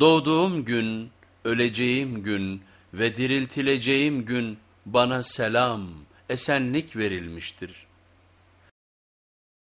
Doğduğum gün, öleceğim gün ve diriltileceğim gün bana selam, esenlik verilmiştir.